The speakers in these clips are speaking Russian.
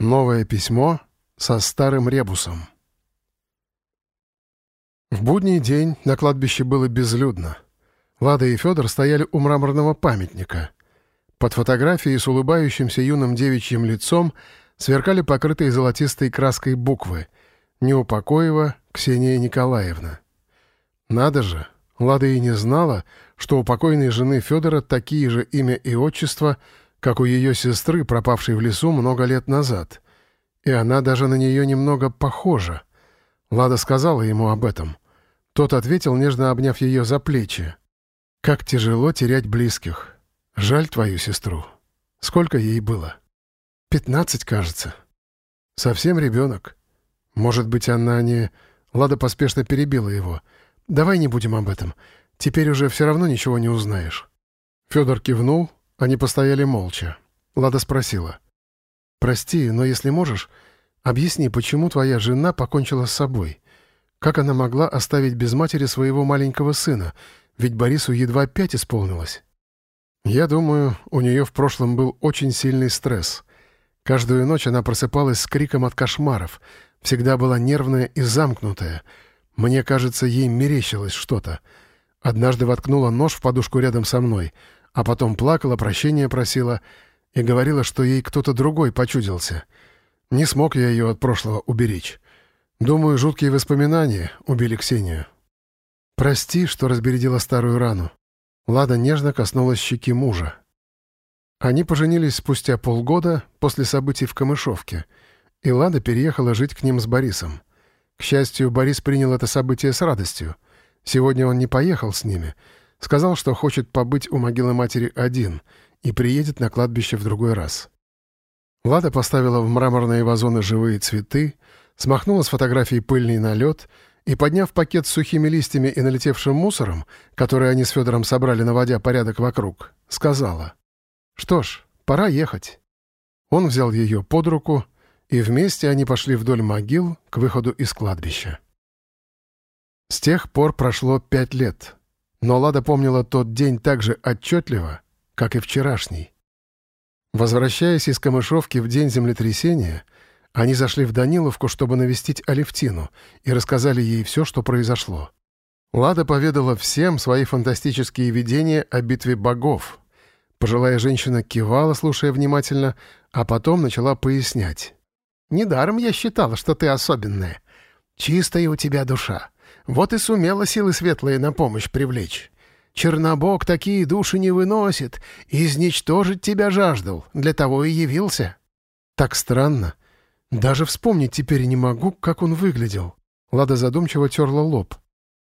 Новое письмо со старым ребусом. В будний день на кладбище было безлюдно. Лада и Федор стояли у мраморного памятника. Под фотографией с улыбающимся юным девичьим лицом сверкали покрытые золотистой краской буквы «Неупокоева Ксения Николаевна». Надо же, Лада и не знала, что у покойной жены Федора такие же имя и отчество — как у ее сестры, пропавшей в лесу много лет назад. И она даже на нее немного похожа. Лада сказала ему об этом. Тот ответил, нежно обняв ее за плечи. «Как тяжело терять близких. Жаль твою сестру. Сколько ей было?» «Пятнадцать, кажется». «Совсем ребенок. Может быть, она не...» Лада поспешно перебила его. «Давай не будем об этом. Теперь уже все равно ничего не узнаешь». Федор кивнул, они постояли молча. Лада спросила. «Прости, но если можешь, объясни, почему твоя жена покончила с собой? Как она могла оставить без матери своего маленького сына? Ведь Борису едва пять исполнилось». «Я думаю, у нее в прошлом был очень сильный стресс. Каждую ночь она просыпалась с криком от кошмаров, всегда была нервная и замкнутая. Мне кажется, ей мерещилось что-то. Однажды воткнула нож в подушку рядом со мной — а потом плакала, прощения просила и говорила, что ей кто-то другой почудился. Не смог я ее от прошлого уберечь. Думаю, жуткие воспоминания убили Ксению. Прости, что разбередила старую рану. Лада нежно коснулась щеки мужа. Они поженились спустя полгода после событий в Камышовке, и Лада переехала жить к ним с Борисом. К счастью, Борис принял это событие с радостью. Сегодня он не поехал с ними — Сказал, что хочет побыть у могилы матери один и приедет на кладбище в другой раз. Лада поставила в мраморные вазоны живые цветы, смахнула с фотографии пыльный налет и, подняв пакет с сухими листьями и налетевшим мусором, который они с Федором собрали, наводя порядок вокруг, сказала, «Что ж, пора ехать». Он взял ее под руку, и вместе они пошли вдоль могил к выходу из кладбища. С тех пор прошло пять лет — но Лада помнила тот день так же отчетливо, как и вчерашний. Возвращаясь из Камышовки в день землетрясения, они зашли в Даниловку, чтобы навестить Алевтину, и рассказали ей все, что произошло. Лада поведала всем свои фантастические видения о битве богов. Пожилая женщина кивала, слушая внимательно, а потом начала пояснять. «Недаром я считала, что ты особенная. Чистая у тебя душа. Вот и сумела силы светлые на помощь привлечь. Чернобог такие души не выносит, изничтожить тебя жаждал, для того и явился». «Так странно. Даже вспомнить теперь не могу, как он выглядел». Лада задумчиво терла лоб.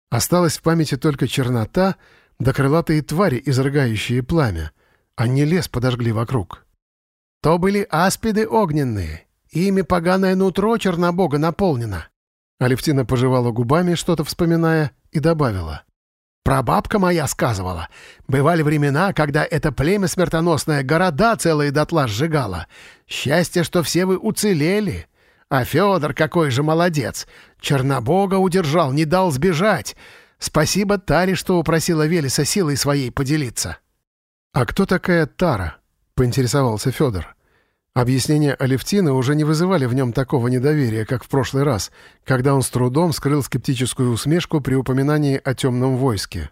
Осталась в памяти только чернота да крылатые твари, изрыгающие пламя. Они лес подожгли вокруг. «То были аспиды огненные. Ими поганое нутро Чернобога наполнено. Алевтина пожевала губами, что-то вспоминая, и добавила. «Прабабка моя сказывала. Бывали времена, когда это племя смертоносное города целые дотла сжигало. Счастье, что все вы уцелели. А Федор какой же молодец. Чернобога удержал, не дал сбежать. Спасибо Таре, что упросила Велеса силой своей поделиться». «А кто такая Тара?» — поинтересовался Федор. Объяснения Алевтины уже не вызывали в нем такого недоверия, как в прошлый раз, когда он с трудом скрыл скептическую усмешку при упоминании о темном войске.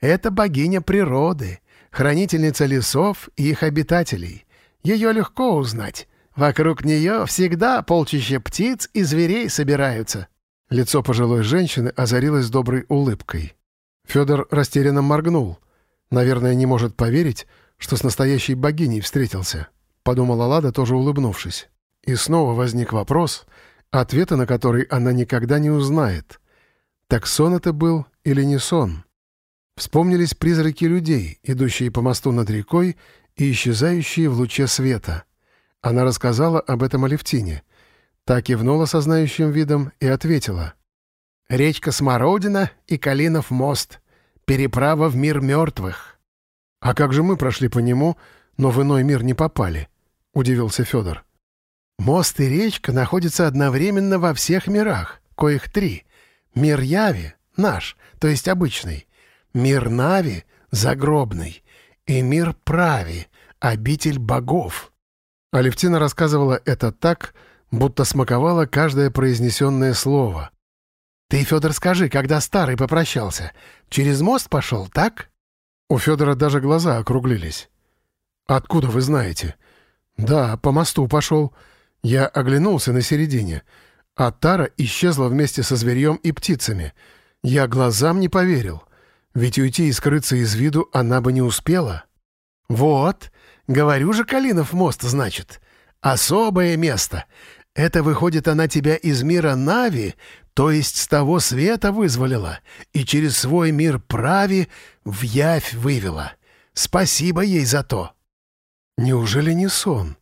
«Это богиня природы, хранительница лесов и их обитателей. Ее легко узнать. Вокруг нее всегда полчища птиц и зверей собираются». Лицо пожилой женщины озарилось доброй улыбкой. Федор растерянно моргнул. Наверное, не может поверить, что с настоящей богиней встретился подумала Лада, тоже улыбнувшись. И снова возник вопрос, ответа на который она никогда не узнает. Так сон это был или не сон? Вспомнились призраки людей, идущие по мосту над рекой и исчезающие в луче света. Она рассказала об этом Алевтине. Та кивнула со знающим видом и ответила. «Речка Смородина и Калинов мост. Переправа в мир мертвых». «А как же мы прошли по нему, но в иной мир не попали?» Удивился Федор. «Мост и речка находятся одновременно во всех мирах, коих три. Мир Яви — наш, то есть обычный. Мир Нави — загробный. И мир Прави — обитель богов». Алевтина рассказывала это так, будто смаковала каждое произнесенное слово. «Ты, Федор, скажи, когда старый попрощался, через мост пошел, так?» У Федора даже глаза округлились. «Откуда вы знаете?» «Да, по мосту пошел. Я оглянулся на середине, а Тара исчезла вместе со зверьем и птицами. Я глазам не поверил, ведь уйти и скрыться из виду она бы не успела». «Вот, говорю же, Калинов мост, значит. Особое место. Это, выходит, она тебя из мира Нави, то есть с того света вызволила, и через свой мир прави в явь вывела. Спасибо ей за то». Неужели не сон?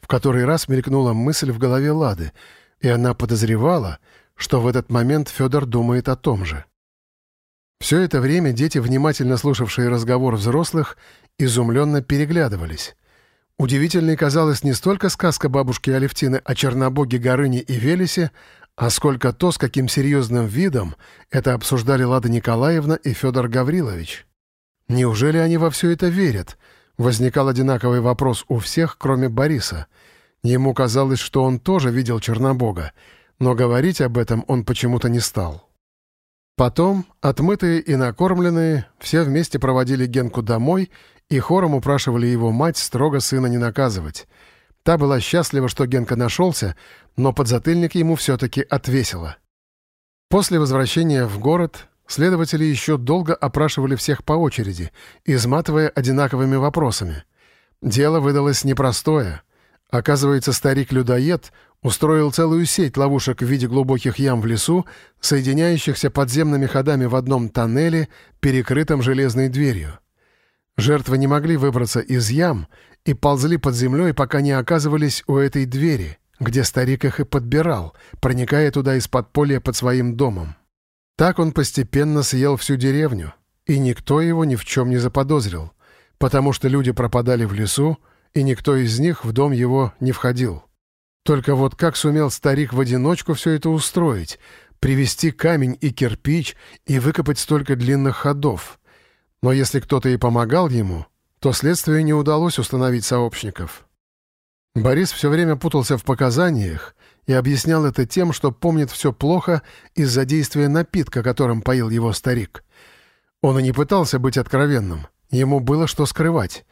В который раз мелькнула мысль в голове Лады, и она подозревала, что в этот момент Федор думает о том же. Все это время дети, внимательно слушавшие разговор взрослых, изумленно переглядывались. Удивительной казалась не столько сказка бабушки Алевтины о Чернобоге Горыне и Велесе, а сколько то, с каким серьезным видом это обсуждали Лада Николаевна и Федор Гаврилович. Неужели они во все это верят? Возникал одинаковый вопрос у всех, кроме Бориса. Ему казалось, что он тоже видел Чернобога, но говорить об этом он почему-то не стал. Потом, отмытые и накормленные, все вместе проводили Генку домой и хором упрашивали его мать строго сына не наказывать. Та была счастлива, что Генка нашелся, но подзатыльник ему все-таки отвесила. После возвращения в город следователи еще долго опрашивали всех по очереди, изматывая одинаковыми вопросами. Дело выдалось непростое. Оказывается, старик-людоед устроил целую сеть ловушек в виде глубоких ям в лесу, соединяющихся подземными ходами в одном тоннеле, перекрытом железной дверью. Жертвы не могли выбраться из ям и ползли под землей, пока не оказывались у этой двери, где старик их и подбирал, проникая туда из подполья под своим домом. Так он постепенно съел всю деревню, и никто его ни в чем не заподозрил, потому что люди пропадали в лесу, и никто из них в дом его не входил. Только вот как сумел старик в одиночку все это устроить, привезти камень и кирпич и выкопать столько длинных ходов — но если кто-то и помогал ему, то следствию не удалось установить сообщников. Борис все время путался в показаниях и объяснял это тем, что помнит все плохо из-за действия напитка, которым поил его старик. Он и не пытался быть откровенным, ему было что скрывать.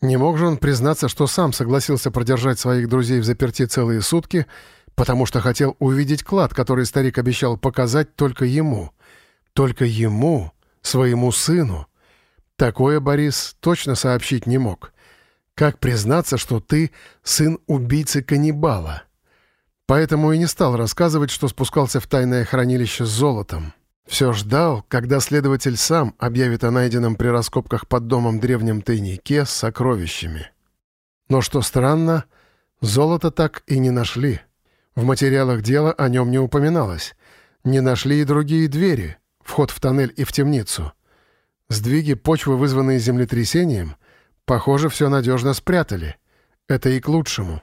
Не мог же он признаться, что сам согласился продержать своих друзей в заперти целые сутки, потому что хотел увидеть клад, который старик обещал показать только ему. Только ему, своему сыну, Такое Борис точно сообщить не мог. Как признаться, что ты сын убийцы-каннибала? Поэтому и не стал рассказывать, что спускался в тайное хранилище с золотом. Все ждал, когда следователь сам объявит о найденном при раскопках под домом древнем тайнике с сокровищами. Но что странно, золото так и не нашли. В материалах дела о нем не упоминалось. Не нашли и другие двери, вход в тоннель и в темницу — Сдвиги почвы, вызванные землетрясением, похоже, все надежно спрятали. Это и к лучшему.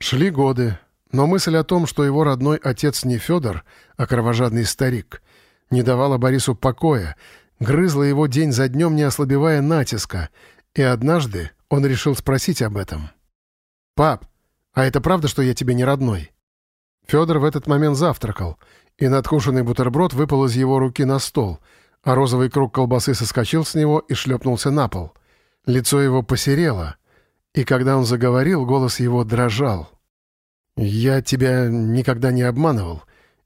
Шли годы, но мысль о том, что его родной отец не Федор, а кровожадный старик, не давала Борису покоя, грызла его день за днем, не ослабевая натиска, и однажды он решил спросить об этом. «Пап, а это правда, что я тебе не родной?» Федор в этот момент завтракал, и надкушенный бутерброд выпал из его руки на стол — а розовый круг колбасы соскочил с него и шлепнулся на пол. Лицо его посерело, и когда он заговорил, голос его дрожал. «Я тебя никогда не обманывал,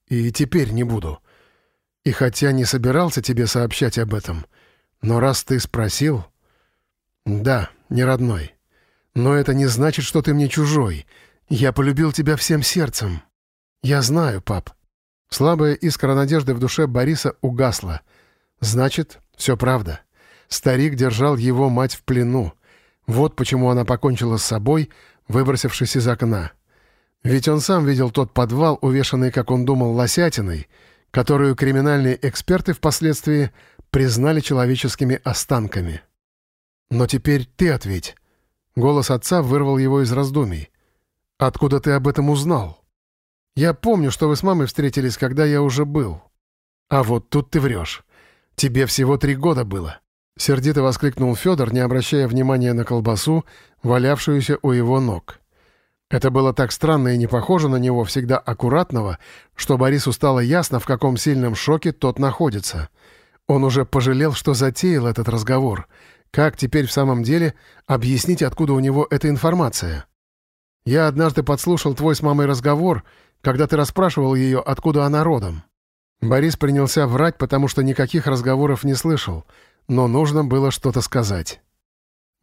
и теперь не буду. И хотя не собирался тебе сообщать об этом, но раз ты спросил...» «Да, не родной. Но это не значит, что ты мне чужой. Я полюбил тебя всем сердцем. Я знаю, пап». Слабая искра надежды в душе Бориса угасла — Значит, все правда. Старик держал его мать в плену. Вот почему она покончила с собой, выбросившись из окна. Ведь он сам видел тот подвал, увешанный, как он думал, лосятиной, которую криминальные эксперты впоследствии признали человеческими останками. «Но теперь ты ответь». Голос отца вырвал его из раздумий. «Откуда ты об этом узнал?» «Я помню, что вы с мамой встретились, когда я уже был». «А вот тут ты врешь. Тебе всего три года было!» Сердито воскликнул Федор, не обращая внимания на колбасу, валявшуюся у его ног. Это было так странно и не похоже на него, всегда аккуратного, что Борису стало ясно, в каком сильном шоке тот находится. Он уже пожалел, что затеял этот разговор. Как теперь в самом деле объяснить, откуда у него эта информация? «Я однажды подслушал твой с мамой разговор, когда ты расспрашивал ее, откуда она родом». Борис принялся врать, потому что никаких разговоров не слышал, но нужно было что-то сказать.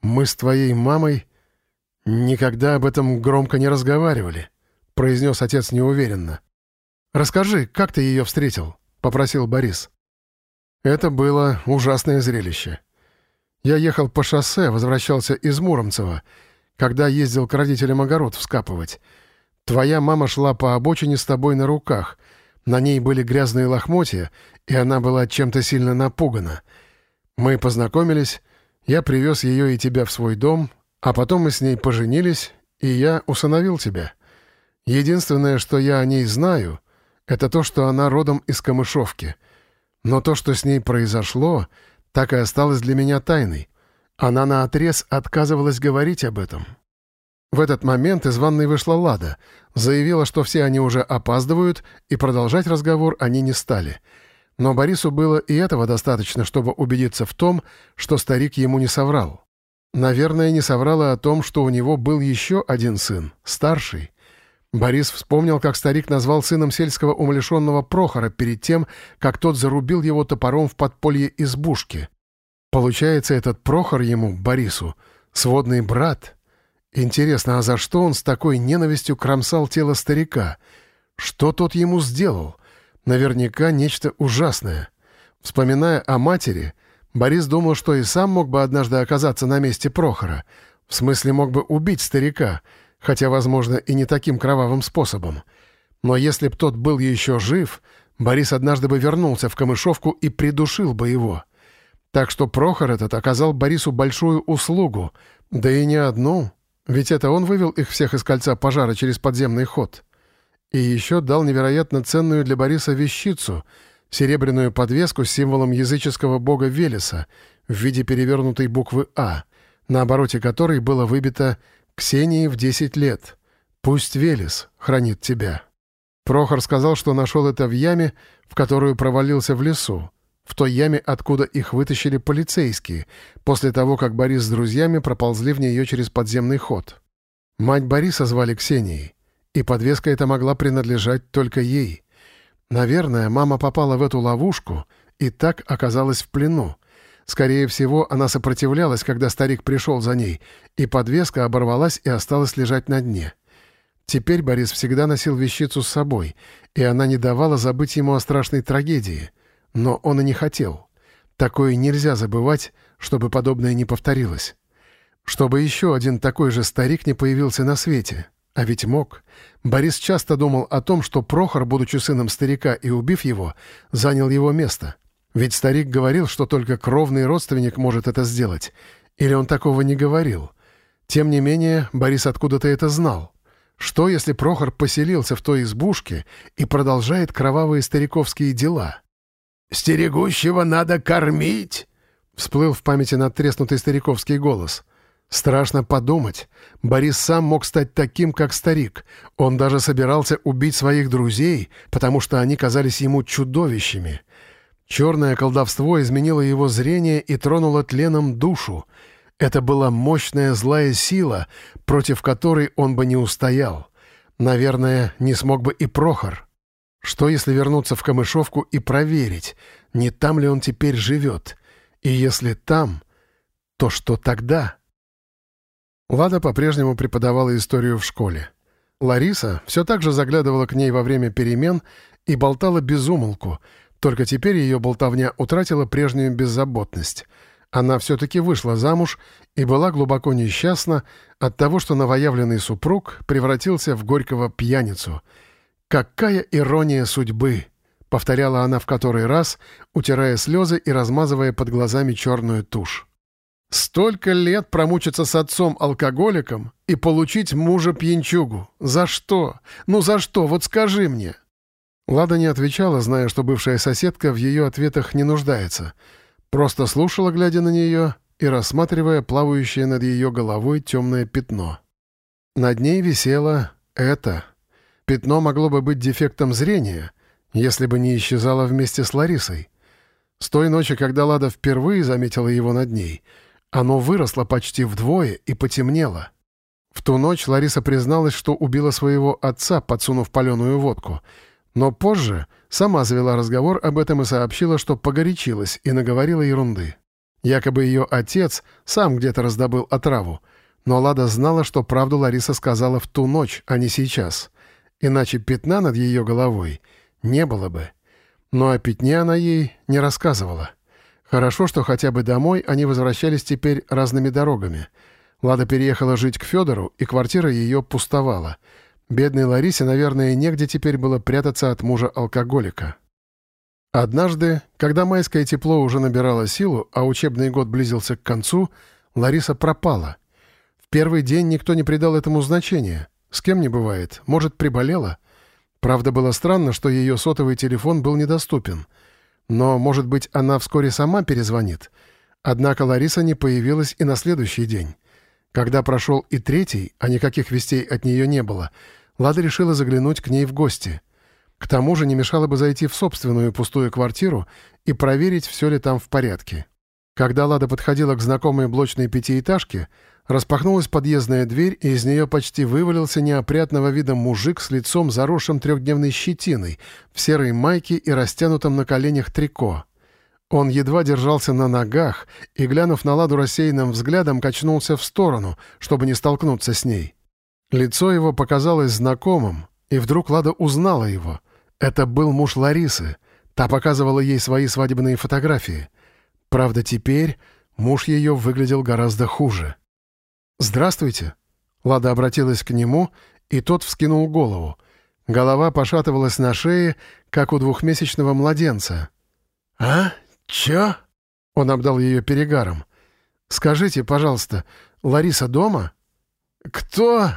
«Мы с твоей мамой никогда об этом громко не разговаривали», — произнес отец неуверенно. «Расскажи, как ты ее встретил?» — попросил Борис. Это было ужасное зрелище. Я ехал по шоссе, возвращался из Муромцева, когда ездил к родителям огород вскапывать. Твоя мама шла по обочине с тобой на руках — на ней были грязные лохмотья, и она была чем-то сильно напугана. Мы познакомились, я привез ее и тебя в свой дом, а потом мы с ней поженились, и я усыновил тебя. Единственное, что я о ней знаю, это то, что она родом из Камышовки. Но то, что с ней произошло, так и осталось для меня тайной. Она наотрез отказывалась говорить об этом. В этот момент из ванной вышла Лада, заявила, что все они уже опаздывают, и продолжать разговор они не стали. Но Борису было и этого достаточно, чтобы убедиться в том, что старик ему не соврал. Наверное, не соврала о том, что у него был еще один сын, старший. Борис вспомнил, как старик назвал сыном сельского умалишенного Прохора перед тем, как тот зарубил его топором в подполье избушки. Получается, этот Прохор ему, Борису, сводный брат — Интересно, а за что он с такой ненавистью кромсал тело старика? Что тот ему сделал? Наверняка нечто ужасное. Вспоминая о матери, Борис думал, что и сам мог бы однажды оказаться на месте Прохора. В смысле, мог бы убить старика, хотя, возможно, и не таким кровавым способом. Но если б тот был еще жив, Борис однажды бы вернулся в Камышовку и придушил бы его. Так что Прохор этот оказал Борису большую услугу, да и не одну — ведь это он вывел их всех из кольца пожара через подземный ход. И еще дал невероятно ценную для Бориса вещицу — серебряную подвеску с символом языческого бога Велеса в виде перевернутой буквы «А», на обороте которой было выбито «Ксении в 10 лет. Пусть Велес хранит тебя». Прохор сказал, что нашел это в яме, в которую провалился в лесу в той яме, откуда их вытащили полицейские, после того, как Борис с друзьями проползли в нее через подземный ход. Мать Бориса звали Ксенией, и подвеска эта могла принадлежать только ей. Наверное, мама попала в эту ловушку и так оказалась в плену. Скорее всего, она сопротивлялась, когда старик пришел за ней, и подвеска оборвалась и осталась лежать на дне. Теперь Борис всегда носил вещицу с собой, и она не давала забыть ему о страшной трагедии — но он и не хотел. Такое нельзя забывать, чтобы подобное не повторилось. Чтобы еще один такой же старик не появился на свете. А ведь мог. Борис часто думал о том, что Прохор, будучи сыном старика и убив его, занял его место. Ведь старик говорил, что только кровный родственник может это сделать. Или он такого не говорил? Тем не менее, Борис откуда-то это знал. Что, если Прохор поселился в той избушке и продолжает кровавые стариковские дела? «Стерегущего надо кормить!» — всплыл в памяти надтреснутый стариковский голос. Страшно подумать. Борис сам мог стать таким, как старик. Он даже собирался убить своих друзей, потому что они казались ему чудовищами. Черное колдовство изменило его зрение и тронуло тленом душу. Это была мощная злая сила, против которой он бы не устоял. Наверное, не смог бы и Прохор. Что, если вернуться в Камышовку и проверить, не там ли он теперь живет? И если там, то что тогда? Лада по-прежнему преподавала историю в школе. Лариса все так же заглядывала к ней во время перемен и болтала без умолку, только теперь ее болтовня утратила прежнюю беззаботность. Она все-таки вышла замуж и была глубоко несчастна от того, что новоявленный супруг превратился в горького пьяницу — «Какая ирония судьбы!» — повторяла она в который раз, утирая слезы и размазывая под глазами черную тушь. «Столько лет промучиться с отцом-алкоголиком и получить мужа-пьянчугу. За что? Ну за что? Вот скажи мне!» Лада не отвечала, зная, что бывшая соседка в ее ответах не нуждается. Просто слушала, глядя на нее и рассматривая плавающее над ее головой темное пятно. над ней висело это. Пятно могло бы быть дефектом зрения, если бы не исчезало вместе с Ларисой. С той ночи, когда Лада впервые заметила его над ней, оно выросло почти вдвое и потемнело. В ту ночь Лариса призналась, что убила своего отца, подсунув паленую водку. Но позже сама завела разговор об этом и сообщила, что погорячилась и наговорила ерунды. Якобы ее отец сам где-то раздобыл отраву. Но Лада знала, что правду Лариса сказала в ту ночь, а не сейчас. Иначе пятна над ее головой не было бы. Но о пятне она ей не рассказывала. Хорошо, что хотя бы домой они возвращались теперь разными дорогами. Лада переехала жить к Федору, и квартира ее пустовала. Бедной Ларисе, наверное, негде теперь было прятаться от мужа-алкоголика. Однажды, когда майское тепло уже набирало силу, а учебный год близился к концу, Лариса пропала. В первый день никто не придал этому значения. С кем не бывает. Может, приболела? Правда, было странно, что ее сотовый телефон был недоступен. Но, может быть, она вскоре сама перезвонит. Однако Лариса не появилась и на следующий день. Когда прошел и третий, а никаких вестей от нее не было, Лада решила заглянуть к ней в гости. К тому же не мешало бы зайти в собственную пустую квартиру и проверить, все ли там в порядке. Когда Лада подходила к знакомой блочной пятиэтажке, Распахнулась подъездная дверь, и из нее почти вывалился неопрятного вида мужик с лицом заросшим трехдневной щетиной, в серой майке и растянутом на коленях трико. Он едва держался на ногах и, глянув на Ладу рассеянным взглядом, качнулся в сторону, чтобы не столкнуться с ней. Лицо его показалось знакомым, и вдруг Лада узнала его. Это был муж Ларисы. Та показывала ей свои свадебные фотографии. Правда, теперь муж ее выглядел гораздо хуже. «Здравствуйте!» Лада обратилась к нему, и тот вскинул голову. Голова пошатывалась на шее, как у двухмесячного младенца. «А? Чё?» Он обдал ее перегаром. «Скажите, пожалуйста, Лариса дома?» «Кто?»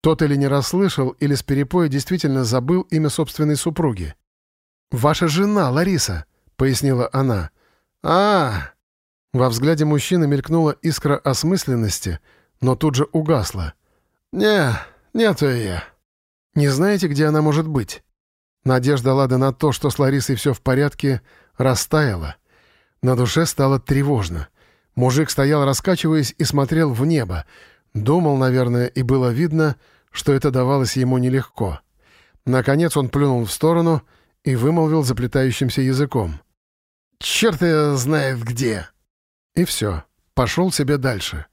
Тот или не расслышал, или с перепоя действительно забыл имя собственной супруги. «Ваша жена, Лариса», — пояснила она. а Во взгляде мужчины мелькнула искра осмысленности — но тут же угасла. «Не, нету ее». «Не знаете, где она может быть?» Надежда Лады на то, что с Ларисой все в порядке, растаяла. На душе стало тревожно. Мужик стоял, раскачиваясь, и смотрел в небо. Думал, наверное, и было видно, что это давалось ему нелегко. Наконец он плюнул в сторону и вымолвил заплетающимся языком. «Черт ее знает где!» И все. Пошел себе дальше.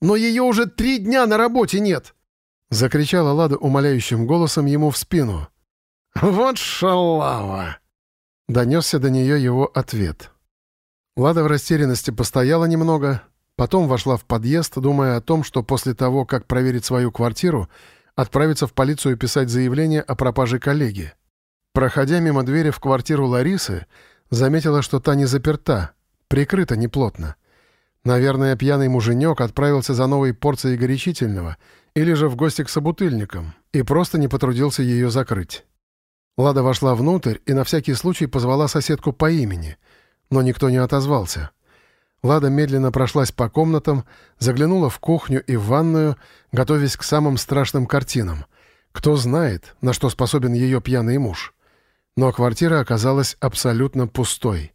Но ее уже три дня на работе нет!» — закричала Лада умоляющим голосом ему в спину. «Вот шалава!» — донесся до нее его ответ. Лада в растерянности постояла немного, потом вошла в подъезд, думая о том, что после того, как проверить свою квартиру, отправится в полицию писать заявление о пропаже коллеги. Проходя мимо двери в квартиру Ларисы, заметила, что та не заперта, прикрыта неплотно. Наверное, пьяный муженек отправился за новой порцией горячительного или же в гости к собутыльникам и просто не потрудился ее закрыть. Лада вошла внутрь и на всякий случай позвала соседку по имени, но никто не отозвался. Лада медленно прошлась по комнатам, заглянула в кухню и в ванную, готовясь к самым страшным картинам. Кто знает, на что способен ее пьяный муж. Но квартира оказалась абсолютно пустой.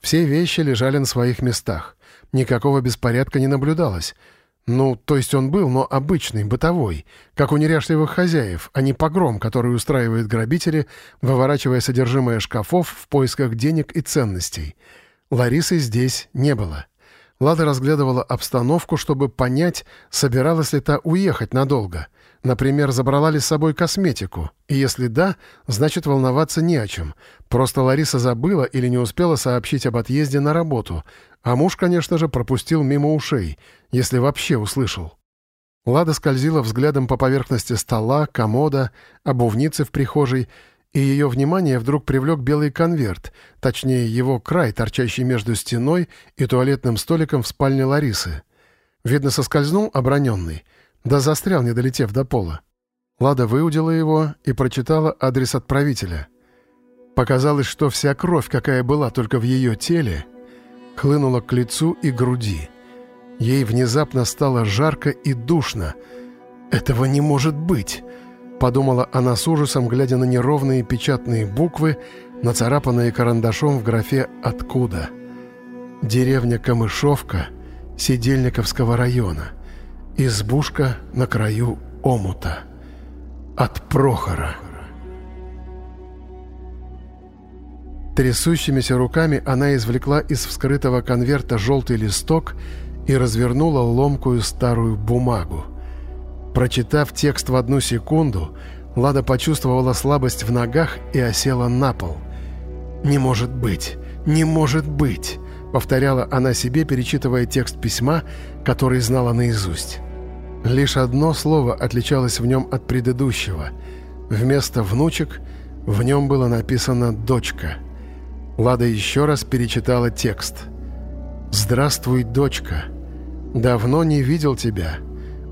Все вещи лежали на своих местах. Никакого беспорядка не наблюдалось. Ну, то есть он был, но обычный, бытовой, как у неряшливых хозяев, а не погром, который устраивают грабители, выворачивая содержимое шкафов в поисках денег и ценностей. Ларисы здесь не было. Лада разглядывала обстановку, чтобы понять, собиралась ли та уехать надолго. Например, забрала ли с собой косметику? И если да, значит волноваться не о чем. Просто Лариса забыла или не успела сообщить об отъезде на работу, а муж, конечно же, пропустил мимо ушей, если вообще услышал. Лада скользила взглядом по поверхности стола, комода, обувницы в прихожей, и ее внимание вдруг привлек белый конверт, точнее, его край, торчащий между стеной и туалетным столиком в спальне Ларисы. Видно, соскользнул оброненный, да застрял, не долетев до пола. Лада выудила его и прочитала адрес отправителя. Показалось, что вся кровь, какая была только в ее теле — хлынула к лицу и груди. Ей внезапно стало жарко и душно. «Этого не может быть!» — подумала она с ужасом, глядя на неровные печатные буквы, нацарапанные карандашом в графе «Откуда?». Деревня Камышовка Сидельниковского района. Избушка на краю омута. От Прохора. Трясущимися руками она извлекла из вскрытого конверта желтый листок и развернула ломкую старую бумагу. Прочитав текст в одну секунду, Лада почувствовала слабость в ногах и осела на пол. «Не может быть! Не может быть!» — повторяла она себе, перечитывая текст письма, который знала наизусть. Лишь одно слово отличалось в нем от предыдущего. Вместо «внучек» в нем было написано «дочка». Лада еще раз перечитала текст. «Здравствуй, дочка. Давно не видел тебя.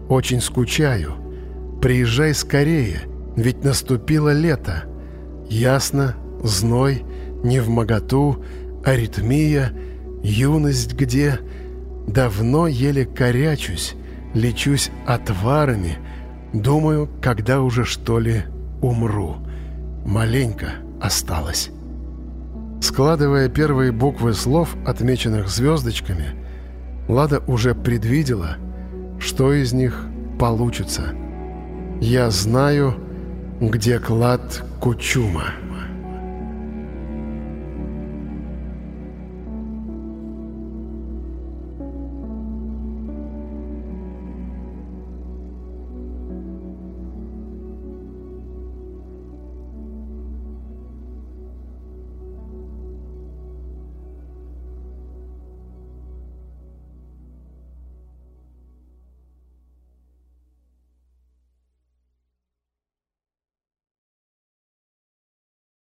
Очень скучаю. Приезжай скорее, ведь наступило лето. Ясно, зной, не в моготу, аритмия, юность где. Давно еле корячусь, лечусь отварами. Думаю, когда уже что ли умру. Маленько осталось». Складывая первые буквы слов, отмеченных звездочками, Лада уже предвидела, что из них получится. «Я знаю, где клад Кучума».